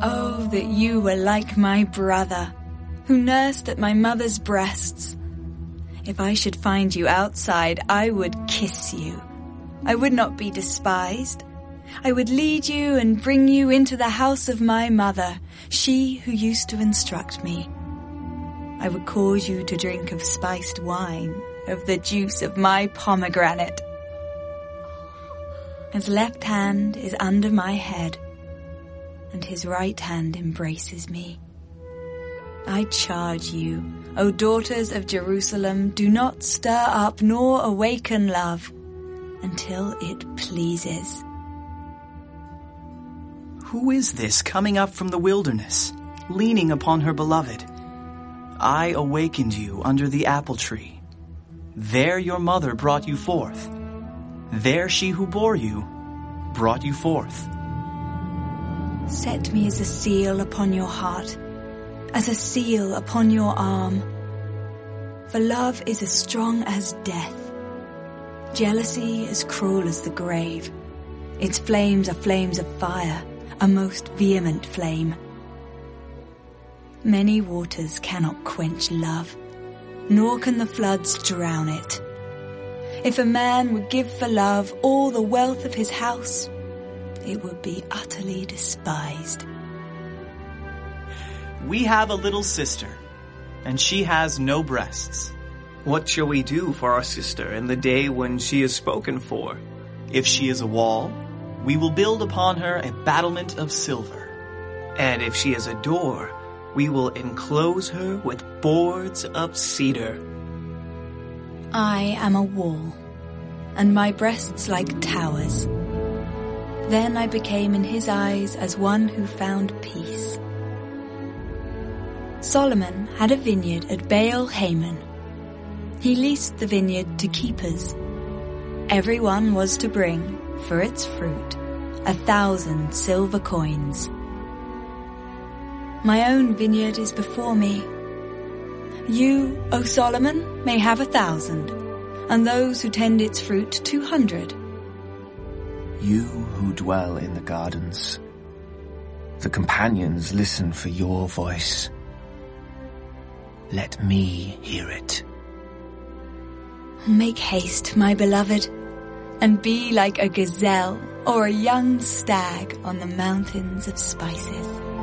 Oh, that you were like my brother, who nursed at my mother's breasts. If I should find you outside, I would kiss you. I would not be despised. I would lead you and bring you into the house of my mother, she who used to instruct me. I would cause you to drink of spiced wine, of the juice of my pomegranate. His left hand is under my head, and his right hand embraces me. I charge you, O daughters of Jerusalem, do not stir up nor awaken love until it pleases. Who is this coming up from the wilderness, leaning upon her beloved? I awakened you under the apple tree. There your mother brought you forth. There she who bore you brought you forth. Set me as a seal upon your heart, as a seal upon your arm. For love is as strong as death, jealousy as cruel as the grave. Its flames are flames of fire, a most vehement flame. Many waters cannot quench love, nor can the floods drown it. If a man would give for love all the wealth of his house, it would be utterly despised. We have a little sister, and she has no breasts. What shall we do for our sister in the day when she is spoken for? If she is a wall, we will build upon her a battlement of silver. And if she is a door, we will enclose her with boards of cedar. I am a wall, and my breasts like towers. Then I became in his eyes as one who found peace. Solomon had a vineyard at Baal Hamon. He leased the vineyard to keepers. Everyone was to bring, for its fruit, a thousand silver coins. My own vineyard is before me. You, O Solomon, may have a thousand, and those who tend its fruit two hundred. You who dwell in the gardens, the companions listen for your voice. Let me hear it. Make haste, my beloved, and be like a gazelle or a young stag on the mountains of spices.